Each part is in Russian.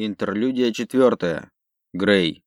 Интерлюдия четвертая. Грей.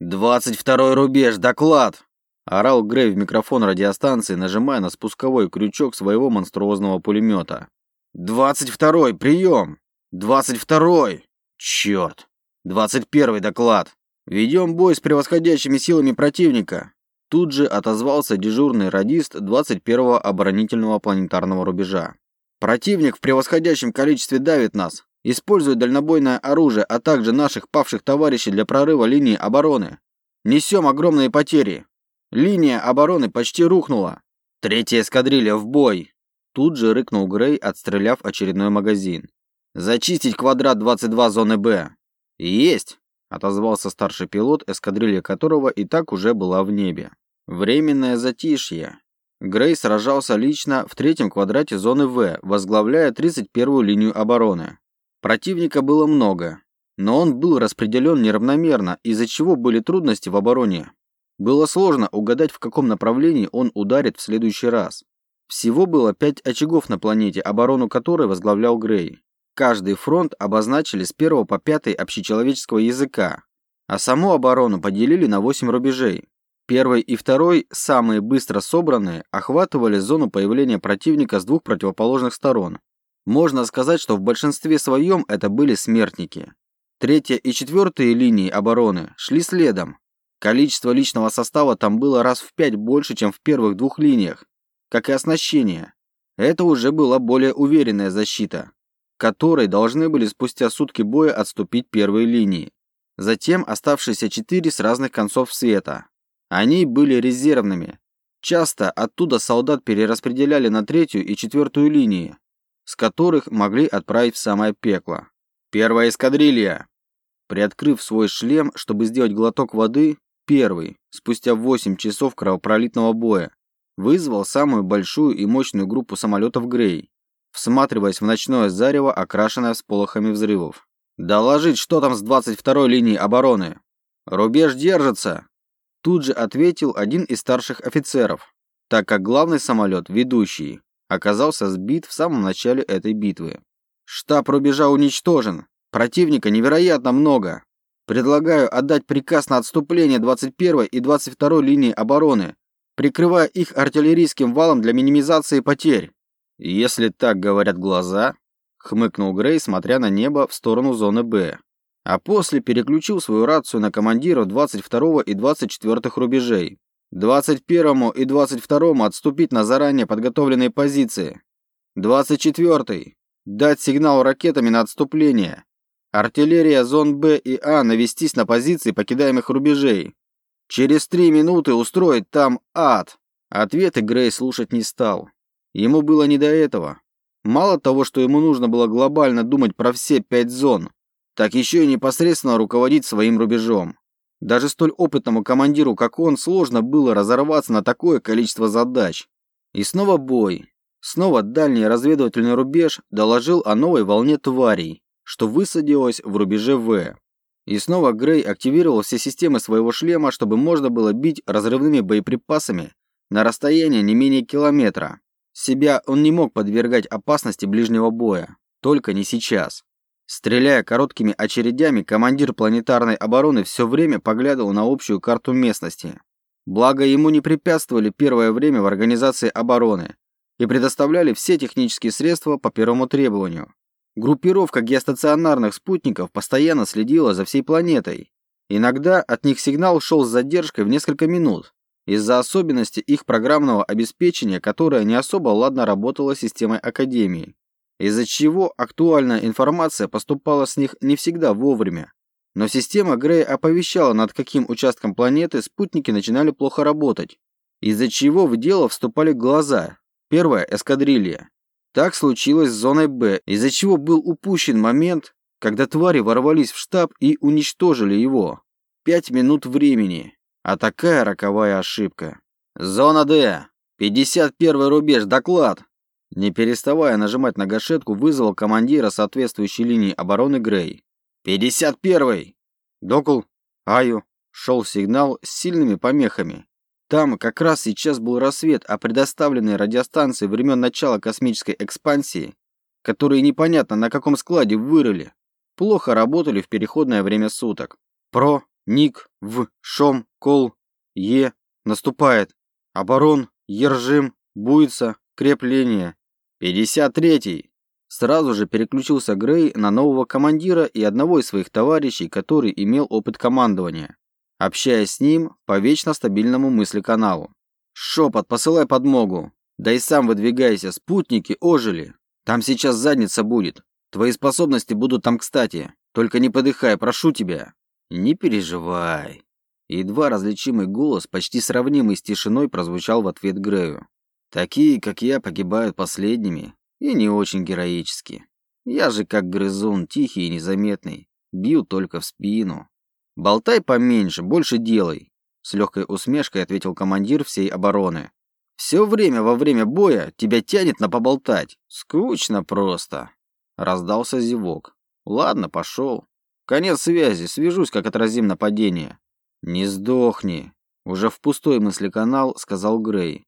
«Двадцать второй рубеж, доклад!» Орал Грей в микрофон радиостанции, нажимая на спусковой крючок своего монструозного пулемета. «Двадцать второй, прием! Двадцать второй! Черт! Двадцать первый доклад! Ведем бой с превосходящими силами противника!» Тут же отозвался дежурный радист 21-го оборонительного планетарного рубежа. «Противник в превосходящем количестве давит нас используют дальнобойное оружие, а также наших павших товарищей для прорыва линии обороны. Несем огромные потери. Линия обороны почти рухнула. Третья эскадрилья в бой. Тут же рыкнул Грей, отстреляв очередной магазин. Зачистить квадрат 22 зоны Б. Есть, отозвался старший пилот, эскадрилья которого и так уже была в небе. Временное затишье. Грей сражался лично в третьем квадрате зоны В, возглавляя 31-ю линию обороны. Противника было много, но он был распределен неравномерно, из-за чего были трудности в обороне. Было сложно угадать, в каком направлении он ударит в следующий раз. Всего было пять очагов на планете, оборону которой возглавлял Грей. Каждый фронт обозначили с первого по пятый общечеловеческого языка, а саму оборону поделили на восемь рубежей. Первый и второй, самые быстро собранные, охватывали зону появления противника с двух противоположных сторон. Можно сказать, что в большинстве своем это были смертники. Третья и четвертая линии обороны шли следом. Количество личного состава там было раз в пять больше, чем в первых двух линиях, как и оснащение. Это уже была более уверенная защита, которой должны были спустя сутки боя отступить первые линии. Затем оставшиеся четыре с разных концов света. Они были резервными. Часто оттуда солдат перераспределяли на третью и четвертую линии, с которых могли отправить в самое пекло. Первая эскадрилья. Приоткрыв свой шлем, чтобы сделать глоток воды, первый, спустя 8 часов кровопролитного боя, вызвал самую большую и мощную группу самолетов Грей, всматриваясь в ночное зарево, окрашенное всполохами взрывов. «Доложить, что там с 22-й линии обороны?» «Рубеж держится!» Тут же ответил один из старших офицеров, так как главный самолет, ведущий, оказался сбит в самом начале этой битвы. Штаб рубежа уничтожен. Противника невероятно много. Предлагаю отдать приказ на отступление 21 и 22 линии обороны, прикрывая их артиллерийским валом для минимизации потерь. Если так говорят глаза, хмыкнул Грей, смотря на небо в сторону зоны Б. А после переключил свою рацию на командиров 22 и 24 рубежей. 21 и 22 отступить на заранее подготовленные позиции. 24 дать сигнал ракетами на отступление. Артиллерия зон Б и А навестись на позиции покидаемых рубежей. Через три минуты устроить там ад. Ответы Грей слушать не стал. Ему было не до этого. Мало того, что ему нужно было глобально думать про все пять зон, так еще и непосредственно руководить своим рубежом. Даже столь опытному командиру, как он, сложно было разорваться на такое количество задач. И снова бой. Снова дальний разведывательный рубеж доложил о новой волне тварей, что высадилась в рубеже В. И снова Грей активировал все системы своего шлема, чтобы можно было бить разрывными боеприпасами на расстояние не менее километра. Себя он не мог подвергать опасности ближнего боя, только не сейчас. Стреляя короткими очередями, командир планетарной обороны все время поглядывал на общую карту местности. Благо ему не препятствовали первое время в организации обороны и предоставляли все технические средства по первому требованию. Группировка геостационарных спутников постоянно следила за всей планетой. Иногда от них сигнал шел с задержкой в несколько минут из-за особенностей их программного обеспечения, которое не особо ладно работало системой Академии из-за чего актуальная информация поступала с них не всегда вовремя. Но система Грея оповещала, над каким участком планеты спутники начинали плохо работать, из-за чего в дело вступали глаза. Первая эскадрилья. Так случилось с зоной Б, из-за чего был упущен момент, когда твари ворвались в штаб и уничтожили его. Пять минут времени. А такая роковая ошибка. Зона Д. 51 рубеж, доклад. Не переставая нажимать на гашетку, вызвал командира соответствующей линии обороны Грей. «Пятьдесят первый!» Докл, Аю, шел сигнал с сильными помехами. Там как раз сейчас был рассвет, а предоставленные радиостанции времен начала космической экспансии, которые непонятно на каком складе вырыли, плохо работали в переходное время суток. Про, Ник, В, Шом, Кол, Е, наступает. Оборон, Ержим, Буйца, крепление. 53-й. Сразу же переключился Грей на нового командира и одного из своих товарищей, который имел опыт командования, общаясь с ним по вечно стабильному мыслеканалу. «Шепот, посылай подмогу. Да и сам выдвигайся, спутники ожили. Там сейчас задница будет. Твои способности будут там кстати. Только не подыхай, прошу тебя». «Не переживай». Едва различимый голос, почти сравнимый с тишиной, прозвучал в ответ Грею. «Такие, как я, погибают последними, и не очень героически. Я же как грызун, тихий и незаметный. Бью только в спину. Болтай поменьше, больше делай. С легкой усмешкой ответил командир всей обороны. Все время во время боя тебя тянет на поболтать. Скучно просто. Раздался зевок. Ладно, пошел. Конец связи, свяжусь, как отразим нападение. Не сдохни. Уже в пустой мыслеканал сказал Грей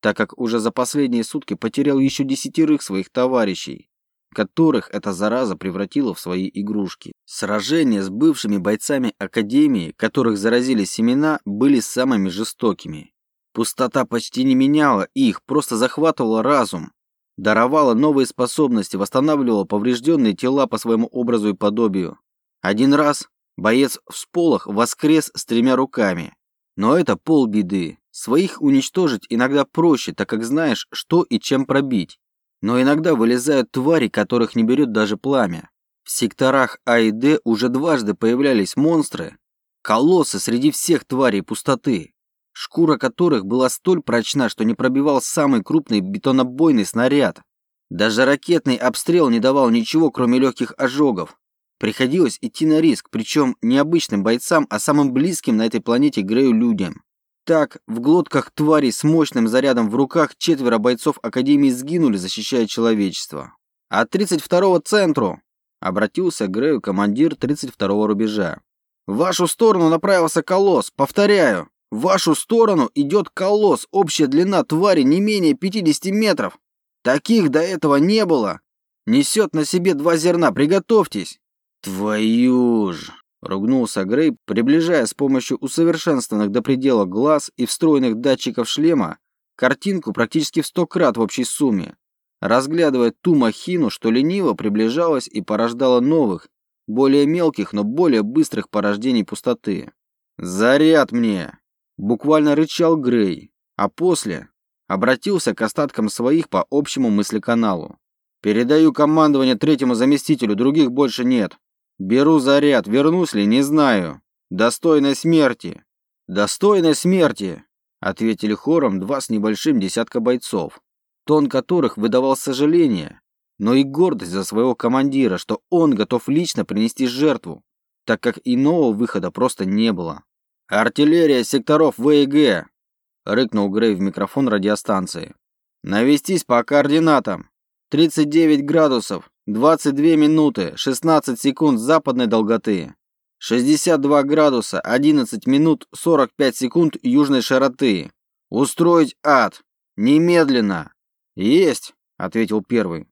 так как уже за последние сутки потерял еще десятерых своих товарищей, которых эта зараза превратила в свои игрушки. Сражения с бывшими бойцами Академии, которых заразили семена, были самыми жестокими. Пустота почти не меняла их, просто захватывала разум, даровала новые способности, восстанавливала поврежденные тела по своему образу и подобию. Один раз боец в сполох воскрес с тремя руками. Но это полбеды. Своих уничтожить иногда проще, так как знаешь, что и чем пробить. Но иногда вылезают твари, которых не берет даже пламя. В секторах А и Д уже дважды появлялись монстры, колоссы среди всех тварей пустоты, шкура которых была столь прочна, что не пробивал самый крупный бетонобойный снаряд. Даже ракетный обстрел не давал ничего, кроме легких ожогов. Приходилось идти на риск, причем не обычным бойцам, а самым близким на этой планете Грею людям. Так, в глотках тварей с мощным зарядом в руках четверо бойцов Академии сгинули, защищая человечество. «А 32-го центру!» — обратился к Грею командир 32-го рубежа. «В вашу сторону направился колосс. Повторяю, в вашу сторону идет колосс. Общая длина твари не менее 50 метров. Таких до этого не было. Несет на себе два зерна. Приготовьтесь!» «Твою ж!» Ругнулся Грей, приближая с помощью усовершенствованных до предела глаз и встроенных датчиков шлема картинку практически в сто крат в общей сумме, разглядывая ту махину, что лениво приближалась и порождала новых, более мелких, но более быстрых порождений пустоты. «Заряд мне!» – буквально рычал Грей, а после обратился к остаткам своих по общему мыслеканалу. «Передаю командование третьему заместителю, других больше нет. Беру заряд, вернусь ли, не знаю. Достойной смерти. Достойной смерти, ответили хором два с небольшим десятка бойцов, тон которых выдавал сожаление, но и гордость за своего командира, что он готов лично принести жертву, так как иного выхода просто не было. «Артиллерия секторов В и Г!» — рыкнул Грей в микрофон радиостанции. «Навестись по координатам. 39 градусов, 22 минуты 16 секунд западной долготы. 62 градуса 11 минут 45 секунд южной широты. Устроить ад. Немедленно. Есть, ответил первый.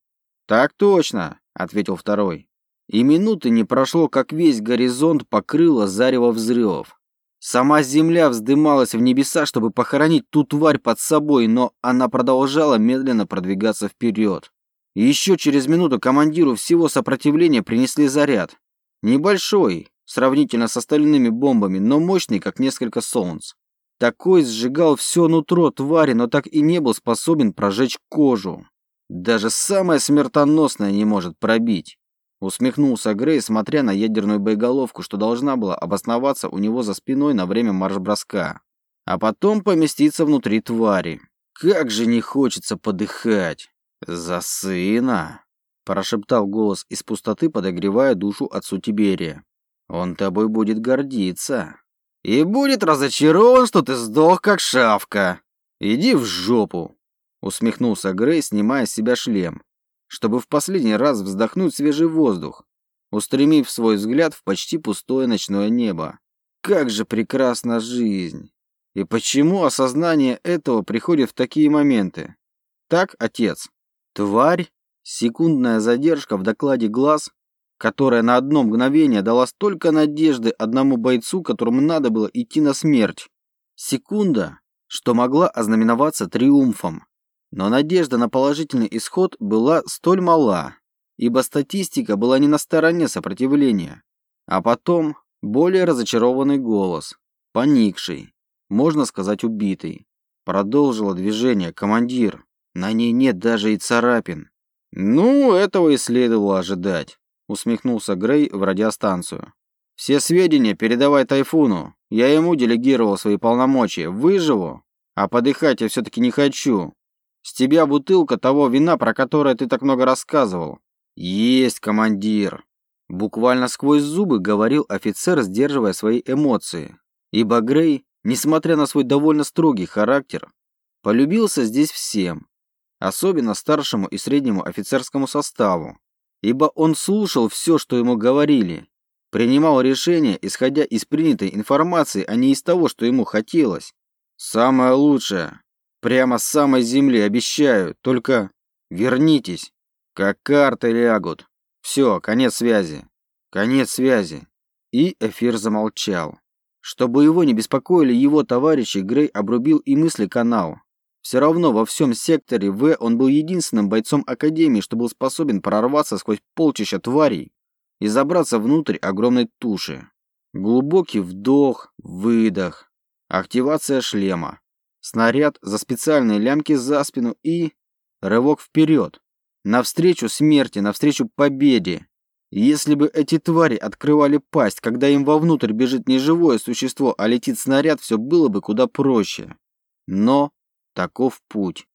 Так точно, ответил второй. И минуты не прошло, как весь горизонт покрыло зарево взрывов. Сама земля вздымалась в небеса, чтобы похоронить ту тварь под собой, но она продолжала медленно продвигаться вперед. Еще через минуту командиру всего сопротивления принесли заряд. Небольшой, сравнительно с остальными бомбами, но мощный, как несколько солнц. Такой сжигал все нутро твари, но так и не был способен прожечь кожу. Даже самое смертоносное не может пробить. Усмехнулся Грей, смотря на ядерную боеголовку, что должна была обосноваться у него за спиной на время марш-броска. А потом поместиться внутри твари. Как же не хочется подыхать. «За сына!» – прошептал голос из пустоты, подогревая душу отцу Тиберия. «Он тобой будет гордиться. И будет разочарован, что ты сдох, как шавка. Иди в жопу!» – усмехнулся Грей, снимая с себя шлем, чтобы в последний раз вздохнуть свежий воздух, устремив свой взгляд в почти пустое ночное небо. Как же прекрасна жизнь! И почему осознание этого приходит в такие моменты? Так, отец? Тварь, секундная задержка в докладе глаз, которая на одно мгновение дала столько надежды одному бойцу, которому надо было идти на смерть. Секунда, что могла ознаменоваться триумфом. Но надежда на положительный исход была столь мала, ибо статистика была не на стороне сопротивления. А потом более разочарованный голос, поникший, можно сказать убитый. Продолжило движение командир. На ней нет даже и царапин. Ну, этого и следовало ожидать, усмехнулся Грей в радиостанцию. Все сведения передавай Тайфуну. Я ему делегировал свои полномочия. Выживу, а подыхать я все-таки не хочу. С тебя бутылка того вина, про которое ты так много рассказывал. Есть, командир. Буквально сквозь зубы говорил офицер, сдерживая свои эмоции. Ибо Грей, несмотря на свой довольно строгий характер, полюбился здесь всем, особенно старшему и среднему офицерскому составу, ибо он слушал все, что ему говорили, принимал решения, исходя из принятой информации, а не из того, что ему хотелось. Самое лучшее. Прямо с самой земли, обещаю. Только вернитесь. Как карты лягут. Все, конец связи. Конец связи. И эфир замолчал. Чтобы его не беспокоили его товарищи, Грей обрубил и мысли канал. Все равно во всем секторе В он был единственным бойцом Академии, что был способен прорваться сквозь полчища тварей и забраться внутрь огромной туши. Глубокий вдох, выдох. Активация шлема. Снаряд за специальные лямки за спину и... Рывок вперед. Навстречу смерти, навстречу победе. Если бы эти твари открывали пасть, когда им вовнутрь бежит не живое существо, а летит снаряд, все было бы куда проще. Но таков путь.